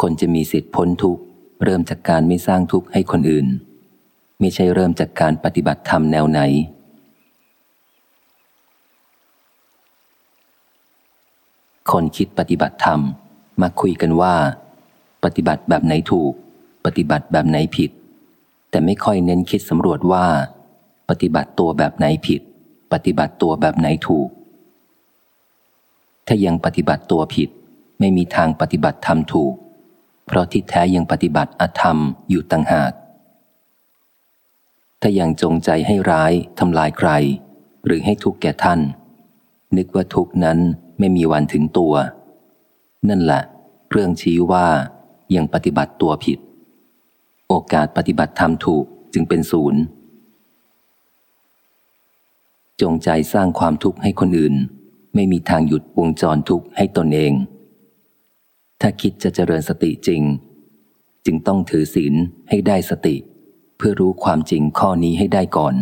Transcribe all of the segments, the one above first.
คนจะมีสิทธิพ้นทุกข์ เริ่มจากการไม่สร้างทุกข์ให้คนอื่น ไม่ใช่เริ่มจากการปฏิบัติธรรมแนวไหน คนคิดปฏิบัติธรรมมาคุยกันว่า ปฏิบัติแบบไหนถูก ปฏิบัติแบบไหนผิด แต่ไม่ค่อยเน้นคิดสำรวจว่า ปฏิบัติตัวแบบไหนผิด ปฏิบัติตัวแบบไหนถูก ถ้ายังปฏิบัติตัวผิด ไม่มีทางปฏิบัติธรรมถูก เพราะที่แท้ยังปฏิบัติอธรรมอยู่ต่างหาก ถ้ายังจงใจให้ร้ายทำลายใคร หรือให้ทุกข์แก่ท่าน นึกว่าทุกนั้นไม่มีวันถึงตัว นั่นแหละเรื่องชี้ว่ายังปฏิบัติตัวผิด โอกาสปฏิบัติธรรมถูกจึงเป็นศูนย์จงใจสร้างความทุกข์ให้คนอื่น ไม่มีทางหยุดวงจรทุกข์ให้ตนเอง ถ้าคิดจะเจริญสติจริง จึงต้องถือศีลให้ได้สติ เพื่อรู้ความจริงข้อนี้ให้ได้ก่อน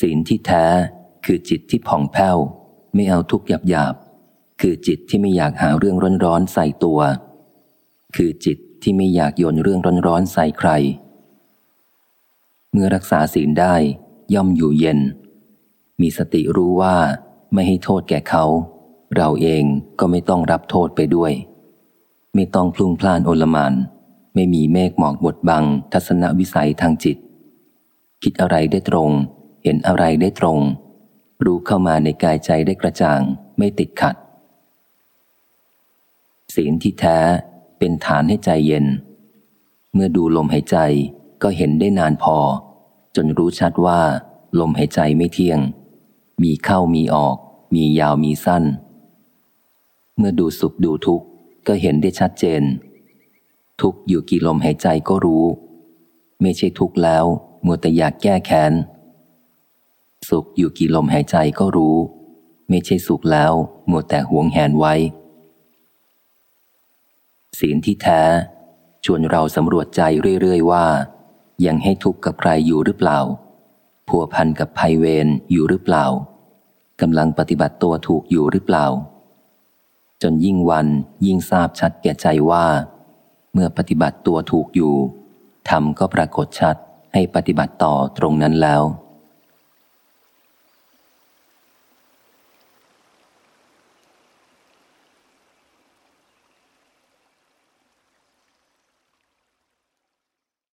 ศีลที่แท้คือจิตที่ผ่องแผ้ว ไม่เอาทุกข์หยาบหยาบคือจิตที่ไม่อยากหาเรื่องร้อนๆใส่ตัว คือจิตที่ไม่อยากโยนเรื่องร้อนๆใส่ใคร เมื่อรักษาศีลได้ย่อมอยู่เย็น มีสติรู้ว่าไม่ให้โทษแก่เขา เราเองก็ไม่ต้องรับโทษไปด้วย ไม่ต้องพลุงพล่านโอลมานไม่มีเมฆหมอกบดบัง ทัศนวิสัยทางจิต คิดอะไรได้ตรง เห็นอะไรได้ตรง รู้เข้ามาในกายใจได้กระจ่าง ไม่ติดขัด ศีลที่แท้เป็นฐานให้ใจเย็น เมื่อดูลมหายใจก็เห็นได้นานพอ จนรู้ชัดว่า ลมหายใจไม่เที่ยง มีเข้ามีออก มียาวมีสั้น เมื่อดูสุขดูทุกข์ก็เห็นได้ชัดเจน ทุกข์อยู่กี่ลมหายใจก็รู้ ไม่ใช่ทุกข์แล้วมัวแต่อยากแก้แค้น สุขอยู่กี่ลมหายใจก็รู้ ไม่ใช่สุขแล้วมัวแต่หวงแหนไว้ ศีลที่แท้ ชวนเราสำรวจใจเรื่อย ๆ ว่า ยังให้ทุกข์กับใครอยู่หรือเปล่าผัวพันกับภัยเวรอยู่หรือเปล่ากำลังปฏิบัติตัวถูกอยู่หรือเปล่า จนยิ่งวันยิ่งทราบชัดแก่ใจว่า เมื่อปฏิบัติตัวถูกอยู่ธรรมก็ปรากฏชัดให้ปฏิบัติต่อตรงนั้นแล้ว